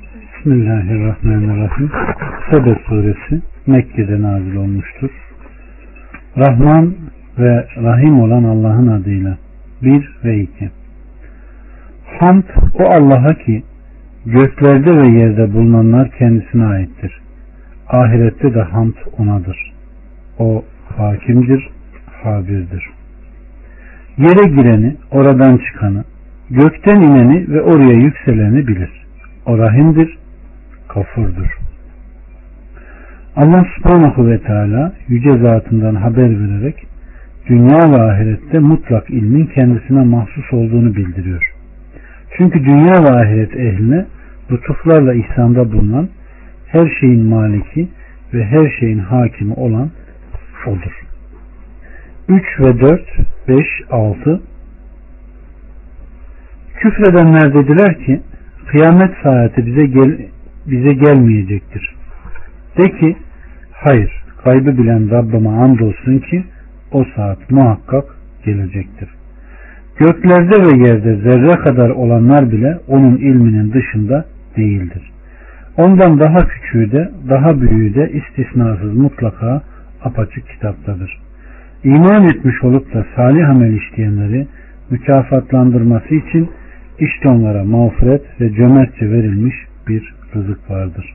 Bismillahirrahmanirrahim. Sebe suresi Mekke'de nazil olmuştur. Rahman ve Rahim olan Allah'ın adıyla. 1 ve 2. Hamd o Allah'a ki göklerde ve yerde bulunanlar kendisine aittir. Ahirette de hamd onadır. O hakimdir, habirdir. Yere gireni, oradan çıkanı, gökten ineni ve oraya yükseleni bilir. O rahimdir, kafurdur. Allah subhanahu ve teala yüce zatından haber vererek dünya ve ahirette mutlak ilmin kendisine mahsus olduğunu bildiriyor. Çünkü dünya ve ahiret ehline lütuflarla ihsanda bulunan her şeyin maliki ve her şeyin hakimi olan odur. 3 ve 4, 5, 6 Küfredenler dediler ki kıyamet saati bize gel bize gelmeyecektir. De ki hayır kaybı bilen Rabbime andolsun ki o saat muhakkak gelecektir. Göklerde ve yerde zerre kadar olanlar bile onun ilminin dışında değildir. Ondan daha küçüğü de daha büyüğü de istisnasız mutlaka apaçık kitaptadır. İman etmiş olup da salih amel işleyenleri mükafatlandırması için işte onlara mağfiret ve cömertçe verilmiş bir rızık vardır.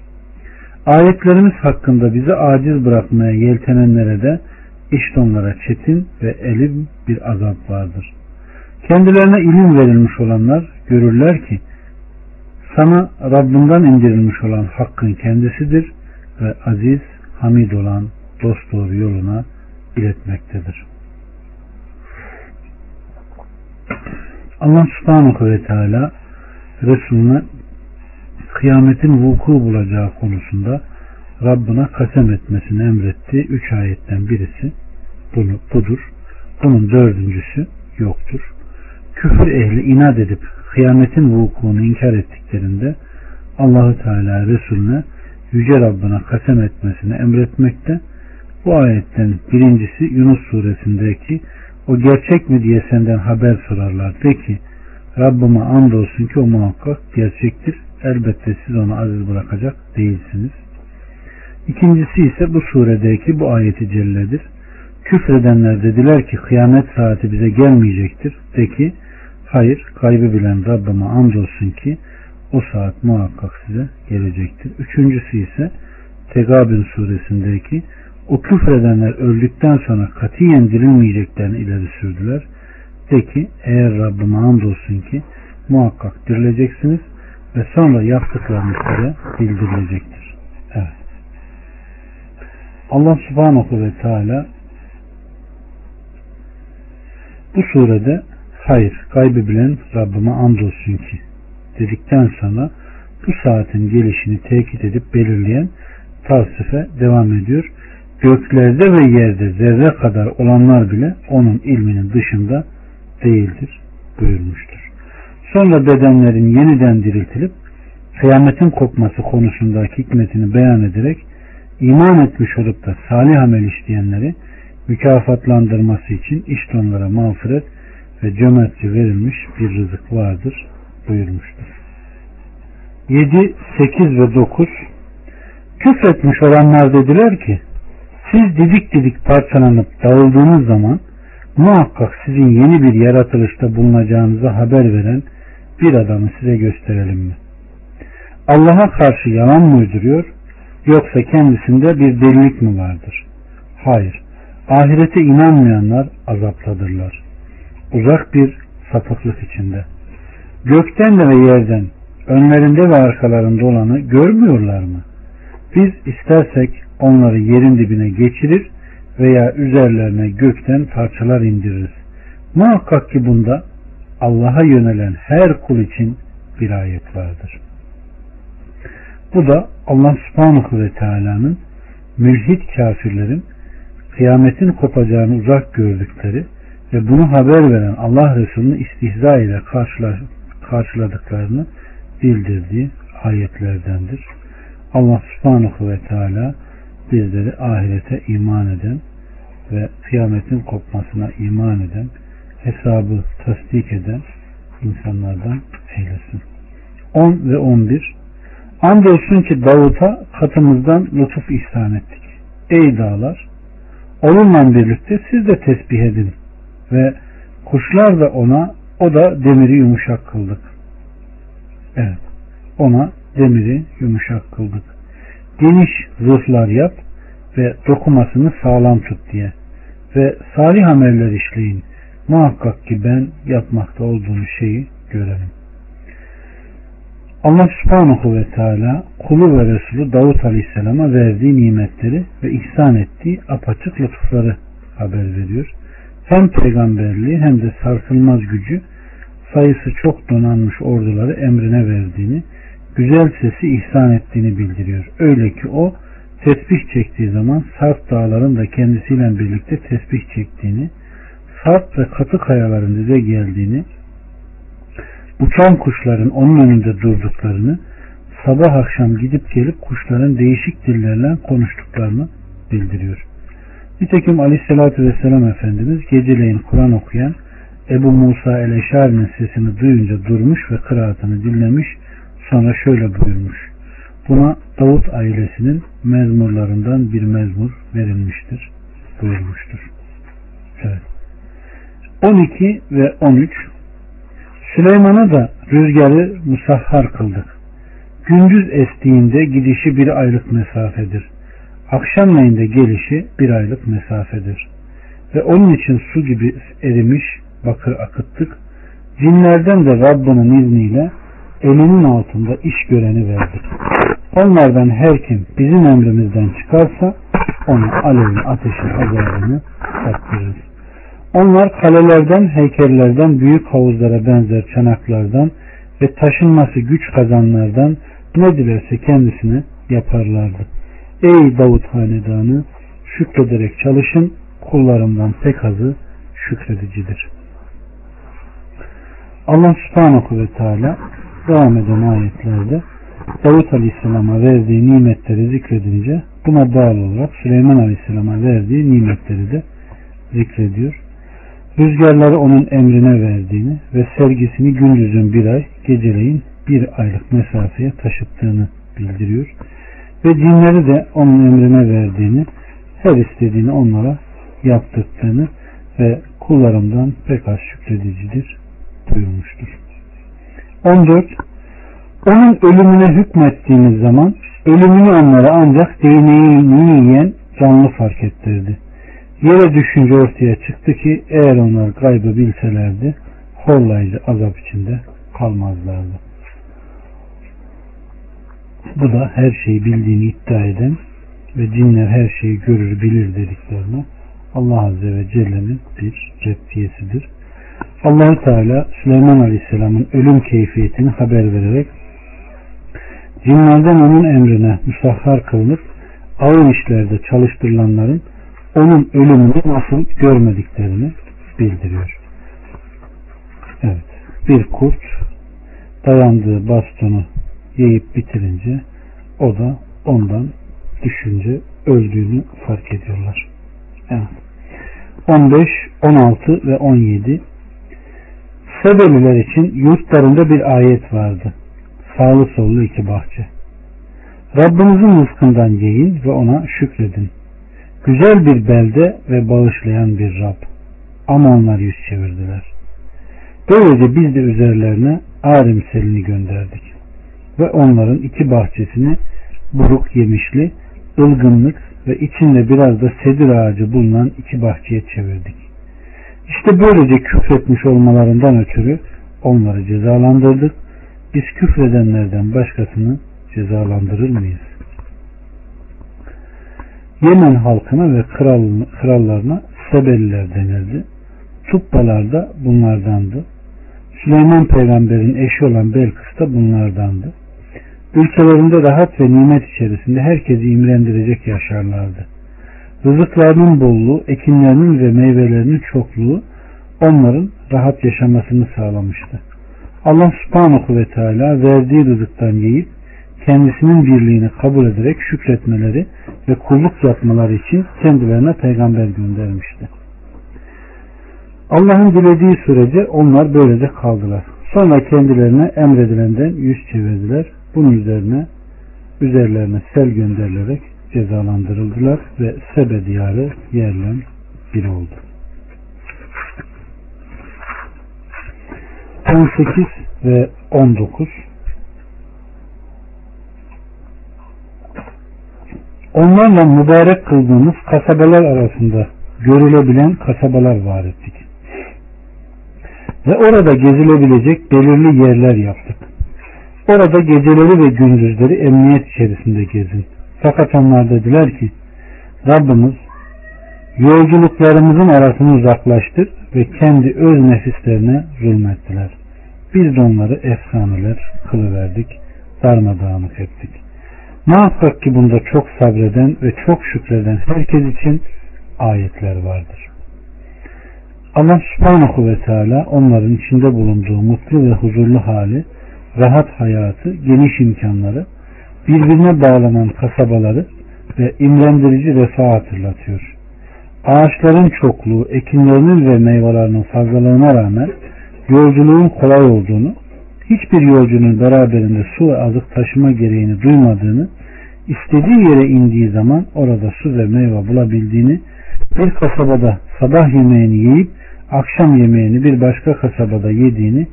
Ayetlerimiz hakkında bizi aciz bırakmaya yeltenenlere de işte onlara çetin ve elim bir azap vardır. Kendilerine ilim verilmiş olanlar görürler ki sana Rabbinden indirilmiş olan hakkın kendisidir ve aziz, hamid olan dost doğru yoluna iletmektedir. Allah subhanahu ve teala Resulüne kıyametin vuku bulacağı konusunda Rabbına kasem etmesini emrettiği üç ayetten birisi bunu, budur. Bunun dördüncüsü yoktur. Küfür ehli inat edip kıyametin vukuunu inkar ettiklerinde Allahu Teala Resulüne Yüce Rabbına kasem etmesini emretmekte. Bu ayetten birincisi Yunus suresindeki o gerçek mi diye senden haber sorarlar. De ki Rabbime andolsun ki o muhakkak gerçektir. Elbette siz onu aziz bırakacak değilsiniz. İkincisi ise bu suredeki bu ayeti celledir. Küfredenler dediler ki kıyamet saati bize gelmeyecektir. De ki hayır kaybı bilen Rabbime andolsun ki o saat muhakkak size gelecektir. Üçüncüsü ise Tegabün suresindeki o küfredenler öldükten sonra katiyen dirilmeyeceklerini ileri sürdüler. De ki eğer Rabbime andolsun ki muhakkak dirileceksiniz ve sonra yaptıklarınız size bildirilecektir. Evet. Allah subhanahu ve teala bu surede hayır kaybı bilen Rabbime andolsun ki dedikten sonra bu saatin gelişini tekit edip belirleyen tavsife devam ediyor göklerde ve yerde zerre kadar olanlar bile onun ilminin dışında değildir buyurmuştur. Sonra bedenlerin yeniden diriltilip kıyametin kopması konusundaki hikmetini beyan ederek iman etmiş olup da salih amel işleyenleri mükafatlandırması için işte onlara mağfiret ve cömertçe verilmiş bir rızık vardır buyurmuştur. 7, 8 ve 9 Küfretmiş olanlar dediler ki siz didik didik parçalanıp dağıldığınız zaman muhakkak sizin yeni bir yaratılışta bulunacağınızı haber veren bir adamı size gösterelim mi? Allah'a karşı yalan mı uyduruyor yoksa kendisinde bir delilik mi vardır? Hayır. Ahirete inanmayanlar azapladırlar. Uzak bir sapıklık içinde. Gökten de ve yerden önlerinde ve arkalarında olanı görmüyorlar mı? Biz istersek onları yerin dibine geçirir veya üzerlerine gökten parçalar indiririz. Muhakkak ki bunda Allah'a yönelen her kul için bir ayet vardır. Bu da Allah subhanahu ve teala'nın mülhit kafirlerin kıyametin kopacağını uzak gördükleri ve bunu haber veren Allah Resulü'nü istihza ile karşıladıklarını bildirdiği ayetlerdendir. Allah subhanahu ve teala bizleri ahirete iman eden ve kıyametin kopmasına iman eden, hesabı tasdik eden insanlardan eylesin. 10 ve 11 Andolsun ki Davut'a katımızdan lütuf ihsan ettik. Ey dağlar! Onunla birlikte siz de tesbih edin ve kuşlar da ona o da demiri yumuşak kıldık. Evet. Ona demiri yumuşak kıldık. Geniş zırhlar yap ve dokumasını sağlam tut diye. Ve salih ameller işleyin. Muhakkak ki ben yapmakta olduğum şeyi görelim. Allah subhanahu ve teala kulu ve Resulü Davut aleyhisselama verdiği nimetleri ve ihsan ettiği apaçık lütufları haber veriyor. Hem peygamberliği hem de sarsılmaz gücü sayısı çok donanmış orduları emrine verdiğini, güzel sesi ihsan ettiğini bildiriyor. Öyle ki o tesbih çektiği zaman Sarp dağların da kendisiyle birlikte tesbih çektiğini, Sarp ve katı kayaların dize geldiğini, uçan kuşların onun önünde durduklarını, sabah akşam gidip gelip kuşların değişik dillerle konuştuklarını bildiriyor. Nitekim Aleyhisselatü Vesselam Efendimiz geceleyin Kur'an okuyan Ebu Musa el-Eşari'nin sesini duyunca durmuş ve kıraatını dinlemiş sonra şöyle buyurmuş. Buna Davut ailesinin mezmurlarından bir mezmur verilmiştir buyurmuştur. Evet. 12 ve 13 Süleyman'a da rüzgarı musahhar kıldık. Gündüz estiğinde gidişi bir aylık mesafedir. Akşamleyin de gelişi bir aylık mesafedir. Ve onun için su gibi erimiş bakır akıttık. Cinlerden de Rabbinin izniyle elinin altında iş göreni verdik. Onlardan her kim bizim emrimizden çıkarsa onu alevin ateşin azabını tattırırız. Onlar kalelerden, heykellerden, büyük havuzlara benzer çanaklardan ve taşınması güç kazanlardan ne dilerse kendisine yaparlardı. Ey Davut hanedanı şükrederek çalışın kullarımdan pek azı şükredicidir. Allah subhanahu ve teala devam eden ayetlerde Davut Aleyhisselam'a verdiği nimetleri zikredince buna bağlı olarak Süleyman Aleyhisselam'a verdiği nimetleri de zikrediyor. Rüzgarları onun emrine verdiğini ve sergisini gündüzün bir ay, geceleyin bir aylık mesafeye taşıttığını bildiriyor. Ve cinleri de onun emrine verdiğini, her istediğini onlara yaptırdığını ve kullarından pek az şükredicidir buyurmuştur. 14. Onun ölümüne hükmettiğimiz zaman ölümünü onlara ancak değneğini yiyen canlı fark ettirdi. Yere düşünce ortaya çıktı ki eğer onlar gaybı bilselerdi horlayıcı azap içinde kalmazlardı. Bu da her şeyi bildiğini iddia eden ve cinler her şeyi görür bilir dediklerine Allah Azze ve Celle'nin bir reddiyesidir. Allah Teala Süleyman Aleyhisselam'ın ölüm keyfiyetini haber vererek cinlerden onun emrine musahhar kılınıp ağır işlerde çalıştırılanların onun ölümünü nasıl görmediklerini bildiriyor. Evet. Bir kurt dayandığı bastonu yiyip bitirince o da ondan düşünce öldüğünü fark ediyorlar. Evet. 15, 16 ve 17 Sebeliler için yurtlarında bir ayet vardı. Sağlı sollu iki bahçe. Rabbinizin rızkından yiyin ve ona şükredin. Güzel bir belde ve bağışlayan bir Rab. Ama onlar yüz çevirdiler. Böylece biz de üzerlerine Arim selini gönderdik. Ve onların iki bahçesini buruk yemişli, ılgınlık ve içinde biraz da sedir ağacı bulunan iki bahçeye çevirdik. İşte böylece küfretmiş olmalarından ötürü onları cezalandırdık. Biz küfredenlerden başkasını cezalandırır mıyız? Yemen halkına ve kral, krallarına Sebeliler denildi. Tubbalar da bunlardandı. Süleyman peygamberin eşi olan Belkıs da bunlardandı. Ülkelerinde rahat ve nimet içerisinde herkesi imrendirecek yaşarlardı. Rızıklarının bolluğu, ekinlerinin ve meyvelerinin çokluğu onların rahat yaşamasını sağlamıştı. Allah subhanahu ve teala verdiği rızıktan yiyip kendisinin birliğini kabul ederek şükretmeleri ve kulluk yapmaları için kendilerine peygamber göndermişti. Allah'ın dilediği sürece onlar böylece kaldılar. Sonra kendilerine emredilenden yüz çevirdiler. Bunun üzerine üzerlerine sel gönderilerek cezalandırıldılar ve Sebe diyarı yerle bir oldu. 18 ve 19 Onlarla mübarek kıldığımız kasabalar arasında görülebilen kasabalar var ettik. Ve orada gezilebilecek belirli yerler yaptık. Orada geceleri ve gündüzleri emniyet içerisinde gezin. Fakat onlar dediler ki Rabbimiz yolculuklarımızın arasını uzaklaştır ve kendi öz nefislerine zulmettiler. Biz de onları efsaneler kılıverdik, darmadağınık ettik. Muhakkak ki bunda çok sabreden ve çok şükreden herkes için ayetler vardır. Allah subhanahu ve teala onların içinde bulunduğu mutlu ve huzurlu hali, rahat hayatı, geniş imkanları, birbirine bağlanan kasabaları ve imrendirici refah hatırlatıyor. Ağaçların çokluğu, ekinlerinin ve meyvelerinin fazlalığına rağmen yolculuğun kolay olduğunu, hiçbir yolcunun beraberinde su ve azık taşıma gereğini duymadığını, istediği yere indiği zaman orada su ve meyve bulabildiğini, bir kasabada sabah yemeğini yiyip akşam yemeğini bir başka kasabada yediğini,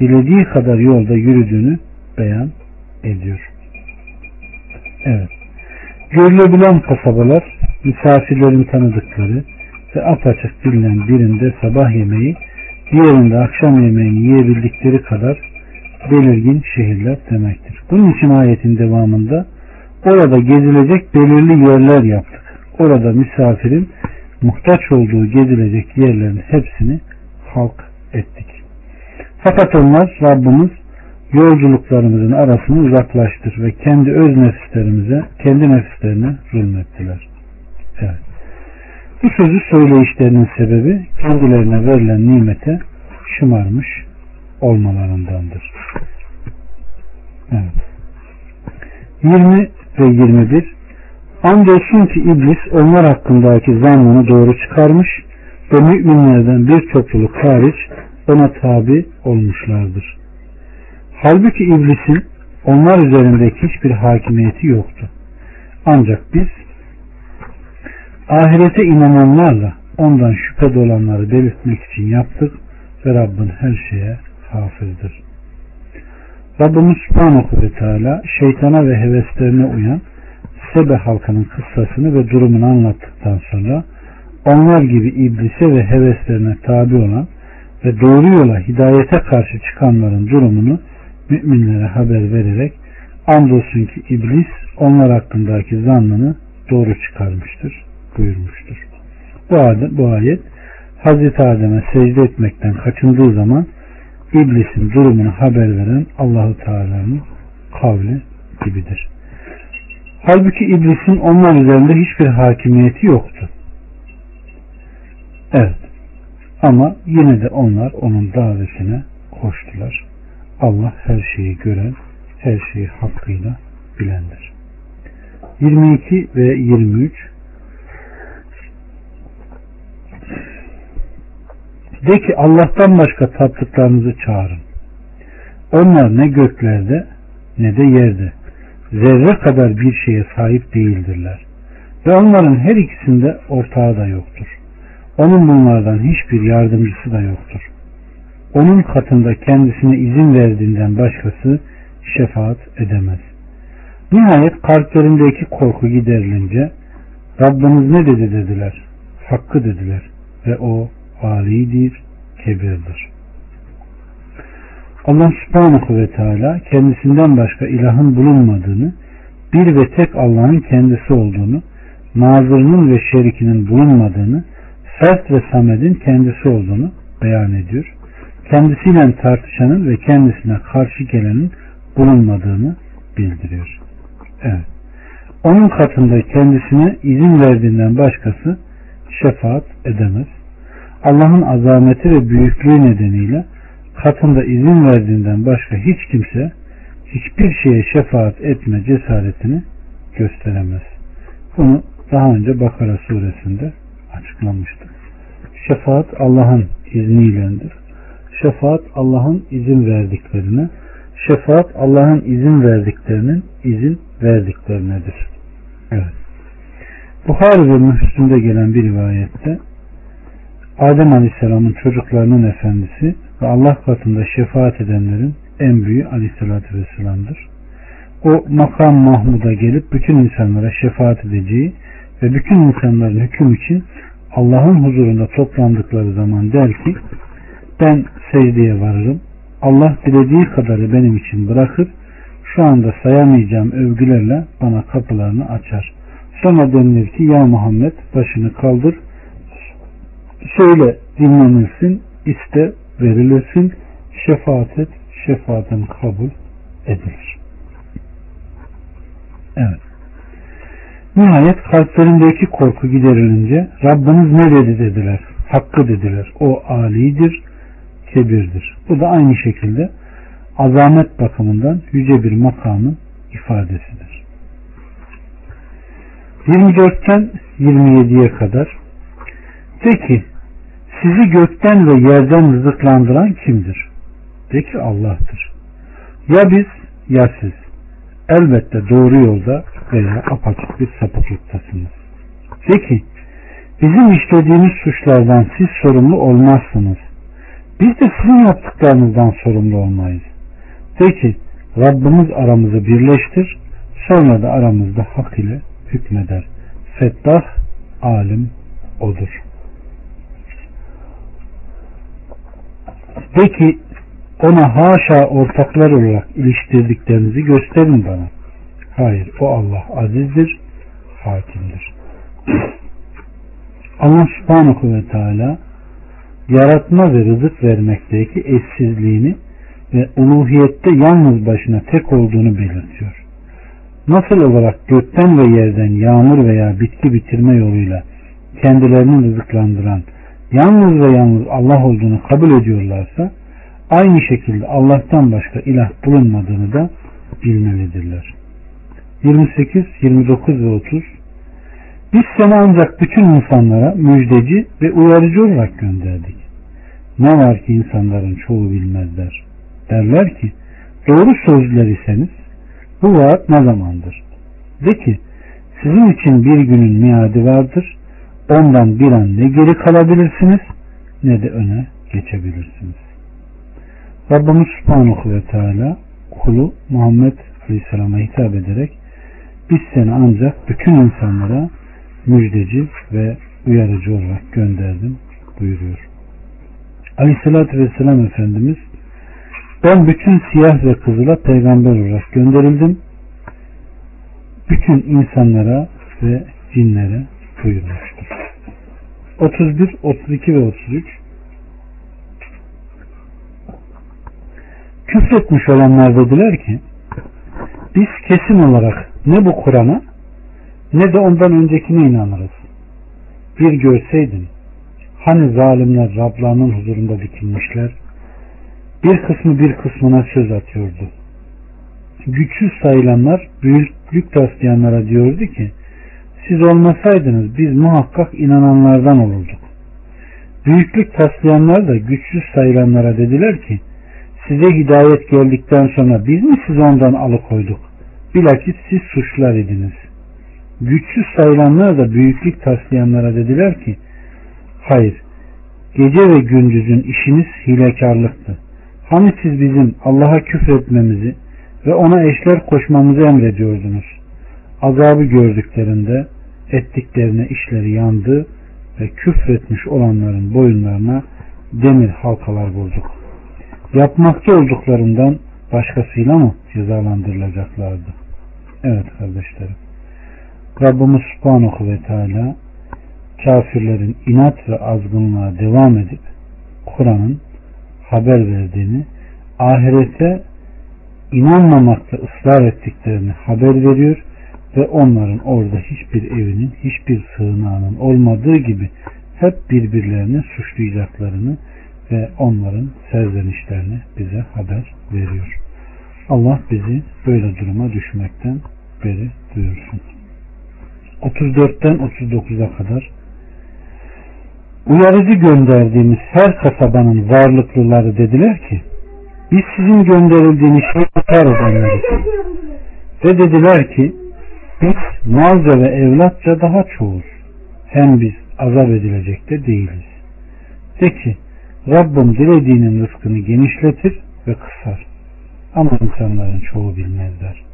dilediği kadar yolda yürüdüğünü beyan ediyor. Evet. Görülebilen kasabalar misafirlerin tanıdıkları ve apaçık bilinen birinde sabah yemeği, diğerinde akşam yemeğini yiyebildikleri kadar belirgin şehirler demektir. Bunun için ayetin devamında orada gezilecek belirli yerler yaptık. Orada misafirin muhtaç olduğu gezilecek yerlerin hepsini halk ettik. Fakat onlar Rabbimiz yolculuklarımızın arasını uzaklaştır ve kendi öz nefislerimize, kendi nefislerine zulmettiler. Evet. Bu sözü söyleyişlerinin sebebi kendilerine verilen nimete şımarmış olmalarındandır. Evet. 20 ve 21 Andolsun ki iblis onlar hakkındaki zannını doğru çıkarmış ve müminlerden bir topluluk hariç ona tabi olmuşlardır. Halbuki iblisin onlar üzerindeki hiçbir hakimiyeti yoktu. Ancak biz ahirete inananlarla ondan şüphe dolanları belirtmek için yaptık ve Rabbin her şeye hafızdır. Rabbimiz Subhanahu ve Teala şeytana ve heveslerine uyan Sebe halkının kıssasını ve durumunu anlattıktan sonra onlar gibi iblise ve heveslerine tabi olan ve doğru yola hidayete karşı çıkanların durumunu müminlere haber vererek andolsun ki iblis onlar hakkındaki zannını doğru çıkarmıştır buyurmuştur. Bu, adet, bu ayet Hazreti Adem'e secde etmekten kaçındığı zaman iblisin durumunu haber veren Allahu Teala'nın kavli gibidir. Halbuki iblisin onlar üzerinde hiçbir hakimiyeti yoktu. Evet. Ama yine de onlar onun davetine koştular. Allah her şeyi gören, her şeyi hakkıyla bilendir. 22 ve 23 De ki Allah'tan başka taptıklarınızı çağırın. Onlar ne göklerde ne de yerde zerre kadar bir şeye sahip değildirler. Ve onların her ikisinde ortağı da yoktur. Onun bunlardan hiçbir yardımcısı da yoktur. Onun katında kendisine izin verdiğinden başkası şefaat edemez. Nihayet kalplerindeki korku giderilince Rabbimiz ne dedi dediler. Hakkı dediler. Ve o alidir, kebirdir. Allah subhanahu ve teala kendisinden başka ilahın bulunmadığını, bir ve tek Allah'ın kendisi olduğunu, nazırının ve şerikinin bulunmadığını, Fert ve Samed'in kendisi olduğunu beyan ediyor. Kendisiyle tartışanın ve kendisine karşı gelenin bulunmadığını bildiriyor. Evet. Onun katında kendisine izin verdiğinden başkası şefaat edemez. Allah'ın azameti ve büyüklüğü nedeniyle katında izin verdiğinden başka hiç kimse hiçbir şeye şefaat etme cesaretini gösteremez. Bunu daha önce Bakara suresinde açıklamıştık. Şefaat Allah'ın izniyledir. Şefaat Allah'ın izin verdiklerine, şefaat Allah'ın izin verdiklerinin izin verdiklerinedir. Evet. Buhari ve Müslüm'de gelen bir rivayette Adem Aleyhisselam'ın çocuklarının efendisi ve Allah katında şefaat edenlerin en büyüğü Aleyhisselatü Vesselam'dır. O makam Mahmud'a gelip bütün insanlara şefaat edeceği ve bütün insanların hüküm için Allah'ın huzurunda toplandıkları zaman der ki ben secdeye varırım. Allah dilediği kadarı benim için bırakır. Şu anda sayamayacağım övgülerle bana kapılarını açar. Sonra denilir ki ya Muhammed başını kaldır. Söyle dinlenirsin, iste verilirsin, şefaat et, şefaatin kabul edilir. Evet. Nihayet kalplerindeki korku giderilince Rabbiniz ne dedi dediler. Hakkı dediler. O alidir, kebirdir. Bu da aynı şekilde azamet bakımından yüce bir makamın ifadesidir. 24'ten 27'ye kadar de ki sizi gökten ve yerden rızıklandıran kimdir? De ki Allah'tır. Ya biz ya siz. Elbette doğru yolda veya apaçık bir sapıklıktasınız. De ki bizim işlediğimiz suçlardan siz sorumlu olmazsınız. Biz de sizin yaptıklarınızdan sorumlu olmayız. De ki Rabbimiz aramızı birleştir sonra da aramızda hak ile hükmeder. Fettah alim odur. De ki ona haşa ortaklar olarak iliştirdiklerinizi gösterin bana. Hayır o Allah azizdir, hakimdir. Allah subhanahu ve teala yaratma ve rızık vermekteki eşsizliğini ve uluhiyette yalnız başına tek olduğunu belirtiyor. Nasıl olarak gökten ve yerden yağmur veya bitki bitirme yoluyla kendilerini rızıklandıran yalnız ve yalnız Allah olduğunu kabul ediyorlarsa aynı şekilde Allah'tan başka ilah bulunmadığını da bilmelidirler. 28, 29 ve 30 Biz seni ancak bütün insanlara müjdeci ve uyarıcı olarak gönderdik. Ne var ki insanların çoğu bilmezler. Derler ki doğru sözler iseniz bu vaat ne zamandır? De ki sizin için bir günün miadi vardır. Ondan bir an ne geri kalabilirsiniz ne de öne geçebilirsiniz. Rabbimiz Subhanahu ve Teala kulu Muhammed Aleyhisselam'a hitap ederek biz seni ancak bütün insanlara müjdeci ve uyarıcı olarak gönderdim buyuruyor. Aleyhissalatü Vesselam Efendimiz ben bütün siyah ve kızıla peygamber olarak gönderildim. Bütün insanlara ve cinlere buyurmuştur. 31, 32 ve 33 Küfretmiş olanlar dediler ki biz kesin olarak ne bu Kur'an'a ne de ondan öncekine inanırız. Bir görseydin hani zalimler Rablarının huzurunda dikilmişler bir kısmı bir kısmına söz atıyordu. Güçsüz sayılanlar büyüklük taslayanlara diyordu ki siz olmasaydınız biz muhakkak inananlardan olurduk. Büyüklük taslayanlar da güçsüz sayılanlara dediler ki size hidayet geldikten sonra biz mi sizi ondan alıkoyduk? Bilakis siz suçlar idiniz. Güçsüz sayılanlar da büyüklük taslayanlara dediler ki hayır gece ve gündüzün işiniz hilekarlıktı. Hani siz bizim Allah'a küfretmemizi ve ona eşler koşmamızı emrediyordunuz. Azabı gördüklerinde ettiklerine işleri yandı ve küfretmiş olanların boyunlarına demir halkalar vurduk. Yapmakta olduklarından başkasıyla mı cezalandırılacaklardı? Evet kardeşlerim. Rabbimiz Subhanahu ve Teala kafirlerin inat ve azgınlığa devam edip Kur'an'ın haber verdiğini, ahirete inanmamakta ısrar ettiklerini haber veriyor ve onların orada hiçbir evinin, hiçbir sığınağının olmadığı gibi hep birbirlerini suçlayacaklarını ve onların serzenişlerini bize haber veriyor. Allah bizi böyle duruma düşmekten beri duyursun. 34'ten 39'a kadar Uyarıcı gönderdiğimiz her kasabanın varlıklıları dediler ki biz sizin gönderildiğiniz şeyi inkar edenleriz. Ve dediler ki biz malca ve evlatça daha çoğuz. Hem biz azap edilecek de değiliz. De ki Rabbim dilediğinin rızkını genişletir ve kısar. Ama insanların çoğu bilmezler.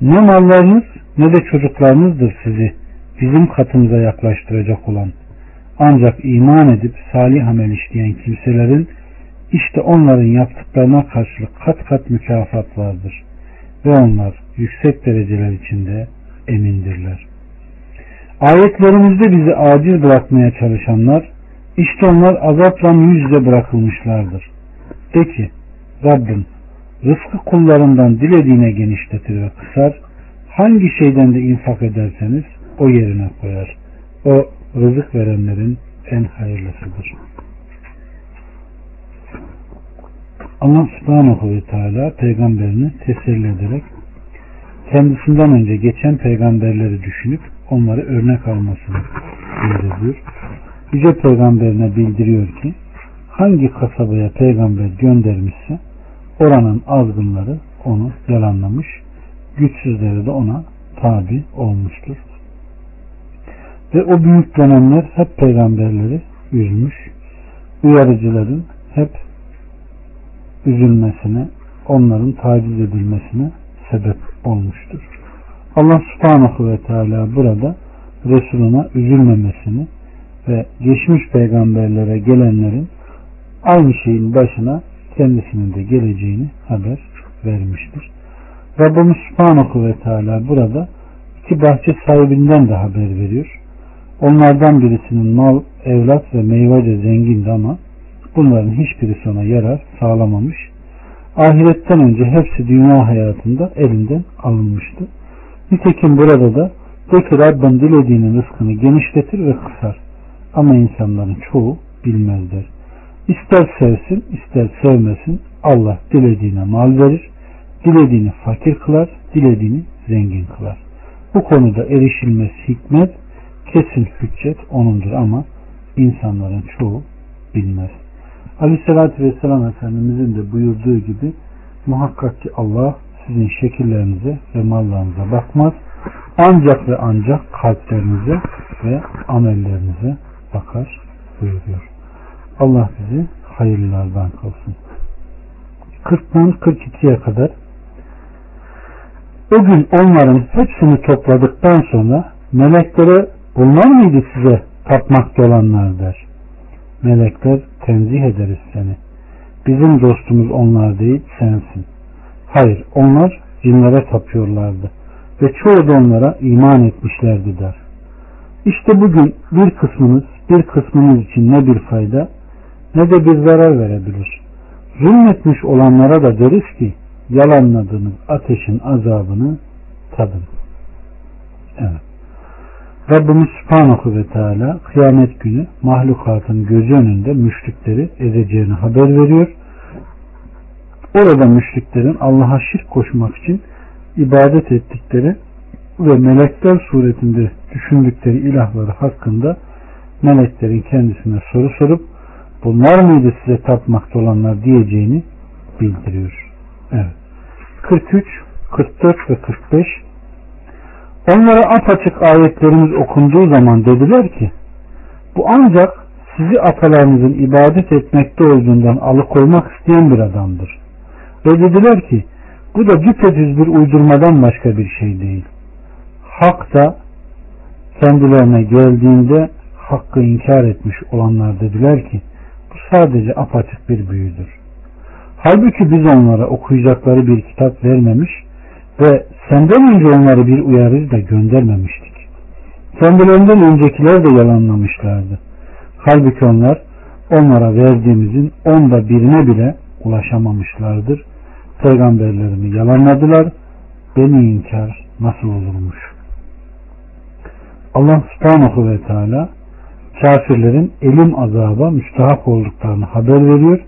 Ne mallarınız ne de çocuklarınızdır sizi bizim katımıza yaklaştıracak olan. Ancak iman edip salih amel işleyen kimselerin işte onların yaptıklarına karşılık kat kat mükafat vardır. Ve onlar yüksek dereceler içinde emindirler. Ayetlerimizde bizi aciz bırakmaya çalışanlar işte onlar azapla yüzde bırakılmışlardır. De ki Rabbim rızkı kullarından dilediğine genişletir ve kısar. Hangi şeyden de infak ederseniz o yerine koyar. O rızık verenlerin en hayırlısıdır. Allah subhanahu ve teala peygamberini teselli ederek kendisinden önce geçen peygamberleri düşünüp onları örnek almasını bildiriyor. Yüce peygamberine bildiriyor ki hangi kasabaya peygamber göndermişse oranın azgınları onu yalanlamış, güçsüzleri de ona tabi olmuştur. Ve o büyük dönemler hep peygamberleri üzmüş, uyarıcıların hep üzülmesine, onların taciz edilmesine sebep olmuştur. Allah subhanahu ve teala burada Resuluna üzülmemesini ve geçmiş peygamberlere gelenlerin aynı şeyin başına kendisinin de geleceğini haber vermiştir. Rabbimiz Subhanahu ve Teala burada iki bahçe sahibinden de haber veriyor. Onlardan birisinin mal, evlat ve meyvece zengindi ama bunların hiçbirisi ona yarar sağlamamış. Ahiretten önce hepsi dünya hayatında elinden alınmıştı. Nitekim burada da de ki Rabbim dilediğinin rızkını genişletir ve kısar. Ama insanların çoğu bilmezler. İster sevsin ister sevmesin Allah dilediğine mal verir, dilediğini fakir kılar, dilediğini zengin kılar. Bu konuda erişilmesi hikmet, kesin hüccet onundur ama insanların çoğu bilmez. Aleyhissalatü Vesselam Efendimizin de buyurduğu gibi muhakkak ki Allah sizin şekillerinize ve mallarınıza bakmaz. Ancak ve ancak kalplerinize ve amellerinize bakar buyuruyor. Allah bizi hayırlılardan kılsın. 40'dan 42'ye kadar o gün onların hepsini topladıktan sonra meleklere bunlar mıydı size tapmakta olanlar der. Melekler tenzih ederiz seni. Bizim dostumuz onlar değil sensin. Hayır onlar cinlere tapıyorlardı ve çoğu da onlara iman etmişlerdi der. İşte bugün bir kısmınız bir kısmınız için ne bir fayda ne de bir zarar verebilir. Zulmetmiş olanlara da deriz ki yalanladığınız ateşin azabını tadın. Evet. Rabbimiz Subhanahu ve Teala kıyamet günü mahlukatın gözü önünde müşrikleri ezeceğini haber veriyor. Orada müşriklerin Allah'a şirk koşmak için ibadet ettikleri ve melekler suretinde düşündükleri ilahları hakkında meleklerin kendisine soru sorup bunlar mıydı size tapmakta olanlar diyeceğini bildiriyor. Evet. 43, 44 ve 45 Onlara apaçık ayetlerimiz okunduğu zaman dediler ki bu ancak sizi atalarınızın ibadet etmekte olduğundan alıkoymak isteyen bir adamdır. Ve dediler ki bu da düpedüz bir uydurmadan başka bir şey değil. Hak da kendilerine geldiğinde hakkı inkar etmiş olanlar dediler ki sadece apaçık bir büyüdür. Halbuki biz onlara okuyacakları bir kitap vermemiş ve senden önce onları bir uyarıcı da göndermemiştik. Kendilerinden öncekiler de yalanlamışlardı. Halbuki onlar onlara verdiğimizin onda birine bile ulaşamamışlardır. Peygamberlerimi yalanladılar. Beni inkar nasıl olurmuş? Allah subhanahu ve teala kafirlerin elim azaba müstahak olduklarını haber veriyor.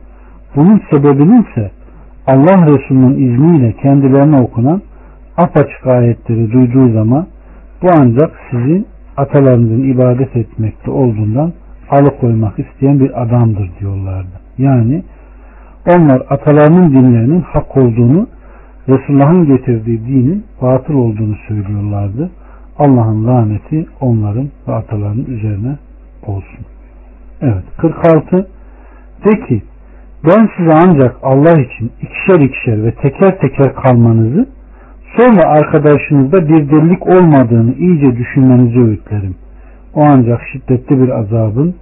Bunun sebebinin ise Allah Resulü'nün izniyle kendilerine okunan apaçık ayetleri duyduğu zaman bu ancak sizin atalarınızın ibadet etmekte olduğundan alıkoymak isteyen bir adamdır diyorlardı. Yani Onlar atalarının dinlerinin hak olduğunu, Resulullah'ın getirdiği dinin batıl olduğunu söylüyorlardı. Allah'ın laneti onların ve atalarının üzerine olsun. Evet 46 de ki ben size ancak Allah için ikişer ikişer ve teker teker kalmanızı sonra arkadaşınızda bir delilik olmadığını iyice düşünmenizi öğütlerim. O ancak şiddetli bir azabın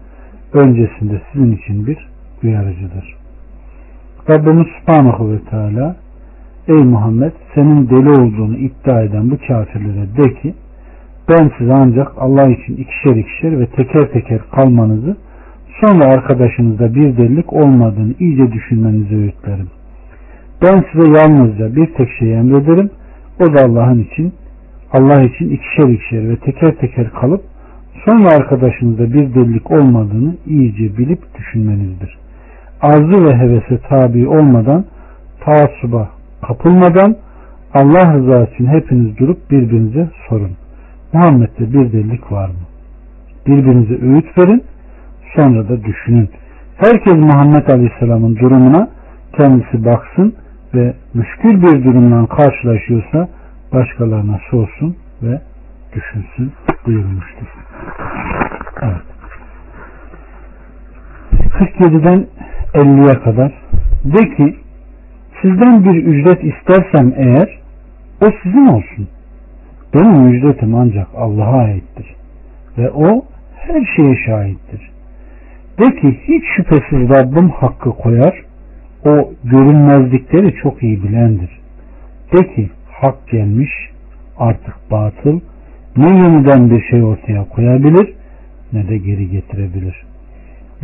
öncesinde sizin için bir uyarıcıdır. Rabbimiz Subhanahu ve Teala Ey Muhammed senin deli olduğunu iddia eden bu kafirlere de ki ben size ancak Allah için ikişer ikişer ve teker teker kalmanızı sonra arkadaşınızda bir delilik olmadığını iyice düşünmenizi öğütlerim. Ben size yalnızca bir tek şey emrederim. O da Allah'ın için Allah için ikişer ikişer ve teker teker kalıp sonra arkadaşınızda bir delilik olmadığını iyice bilip düşünmenizdir. Arzu ve hevese tabi olmadan taassuba kapılmadan Allah rızası için hepiniz durup birbirinize sorun. Muhammed'de bir delilik var mı? Birbirinize öğüt verin sonra da düşünün. Herkes Muhammed Aleyhisselam'ın durumuna kendisi baksın ve müşkül bir durumdan karşılaşıyorsa başkalarına sorsun ve düşünsün buyurmuştur. Evet. 47'den 50'ye kadar de ki sizden bir ücret istersem eğer o sizin olsun. Benim ücretim ancak Allah'a aittir. Ve o her şeye şahittir. De ki hiç şüphesiz Rabbim hakkı koyar. O görünmezlikleri çok iyi bilendir. De ki hak gelmiş artık batıl ne yeniden bir şey ortaya koyabilir ne de geri getirebilir.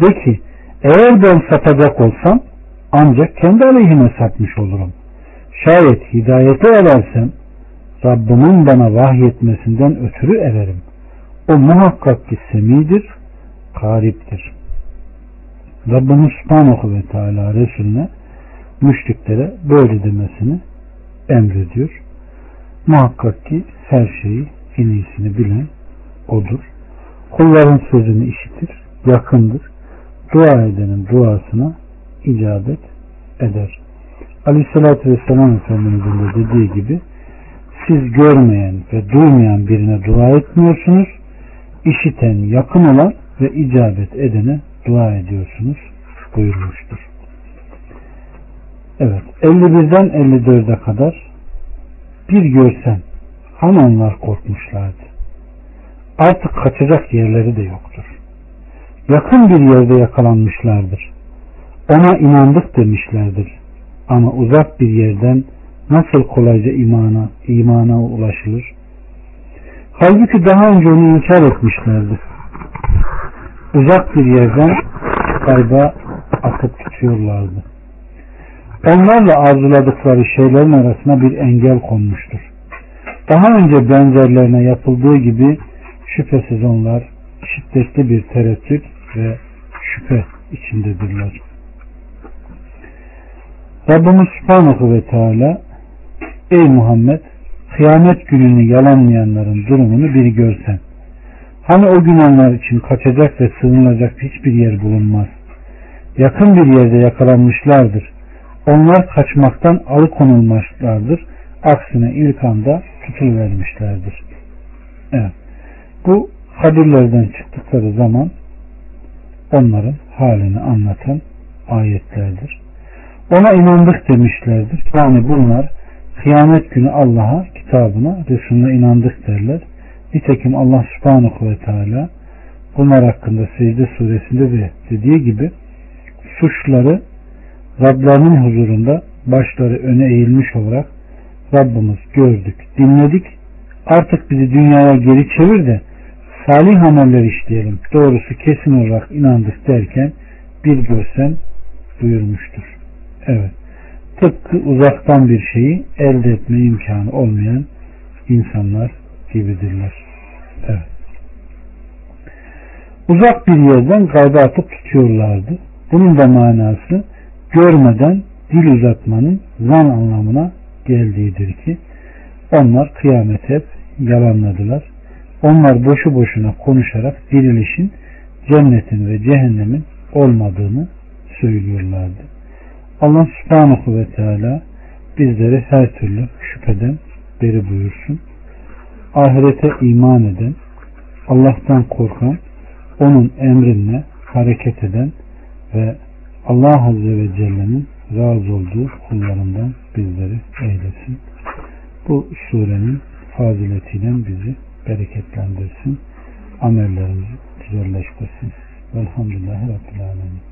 De ki eğer ben satacak olsam ancak kendi aleyhime satmış olurum. Şayet hidayete erersem Rabbimin bana vahyetmesinden ötürü ererim. O muhakkak ki semidir, kariptir. Rabbimiz Subhanahu ve Teala Resulüne müşriklere böyle demesini emrediyor. Muhakkak ki her şeyi en iyisini bilen odur. Kulların sözünü işitir, yakındır. Dua edenin duasına icabet eder. Aleyhissalatü Vesselam Efendimizin de dediği gibi siz görmeyen ve duymayan birine dua etmiyorsunuz. İşiten, yakın olan ve icabet edene dua ediyorsunuz buyurmuştur. Evet 51'den 54'e kadar bir görsen hani onlar korkmuşlardı. Artık kaçacak yerleri de yoktur. Yakın bir yerde yakalanmışlardır. Ona inandık demişlerdir. Ama uzak bir yerden nasıl kolayca imana, imana ulaşılır? Halbuki daha önce onu inkar etmişlerdi. Uzak bir yerden kayba atıp tutuyorlardı. Onlarla arzuladıkları şeylerin arasına bir engel konmuştur. Daha önce benzerlerine yapıldığı gibi şüphesiz onlar şiddetli bir tereddüt ve şüphe içindedirler. Rabbimiz Subhanahu ve Teala Ey Muhammed kıyamet gününü yalanlayanların durumunu bir görsen. Hani o gün onlar için kaçacak ve sığınılacak hiçbir yer bulunmaz. Yakın bir yerde yakalanmışlardır. Onlar kaçmaktan alıkonulmuşlardır. Aksine ilk anda tutuluvermişlerdir. Evet. Bu kabirlerden çıktıkları zaman onların halini anlatan ayetlerdir. Ona inandık demişlerdir. Yani bunlar kıyamet günü Allah'a, kitabına, Resulüne inandık derler. Nitekim Allah subhanahu ve teala bunlar hakkında secde suresinde de dediği gibi suçları Rablarının huzurunda başları öne eğilmiş olarak Rabbimiz gördük, dinledik. Artık bizi dünyaya geri çevir de salih ameller işleyelim. Doğrusu kesin olarak inandık derken bir görsen buyurmuştur. Evet. Tıpkı uzaktan bir şeyi elde etme imkanı olmayan insanlar gibidirler. Evet. Uzak bir yerden gayba atıp tutuyorlardı. Bunun da manası görmeden dil uzatmanın zan anlamına geldiğidir ki onlar kıyamet hep yalanladılar. Onlar boşu boşuna konuşarak dirilişin cennetin ve cehennemin olmadığını söylüyorlardı. Allah subhanahu ve teala bizleri her türlü şüpheden beri buyursun. Ahirete iman eden, Allah'tan korkan, onun emrinle hareket eden ve Allah Azze ve Celle'nin razı olduğu kullarından bizleri eylesin. Bu surenin faziletiyle bizi bereketlendirsin. Amellerimizi güzelleştirsin. Velhamdülillahi Rabbil Alemin.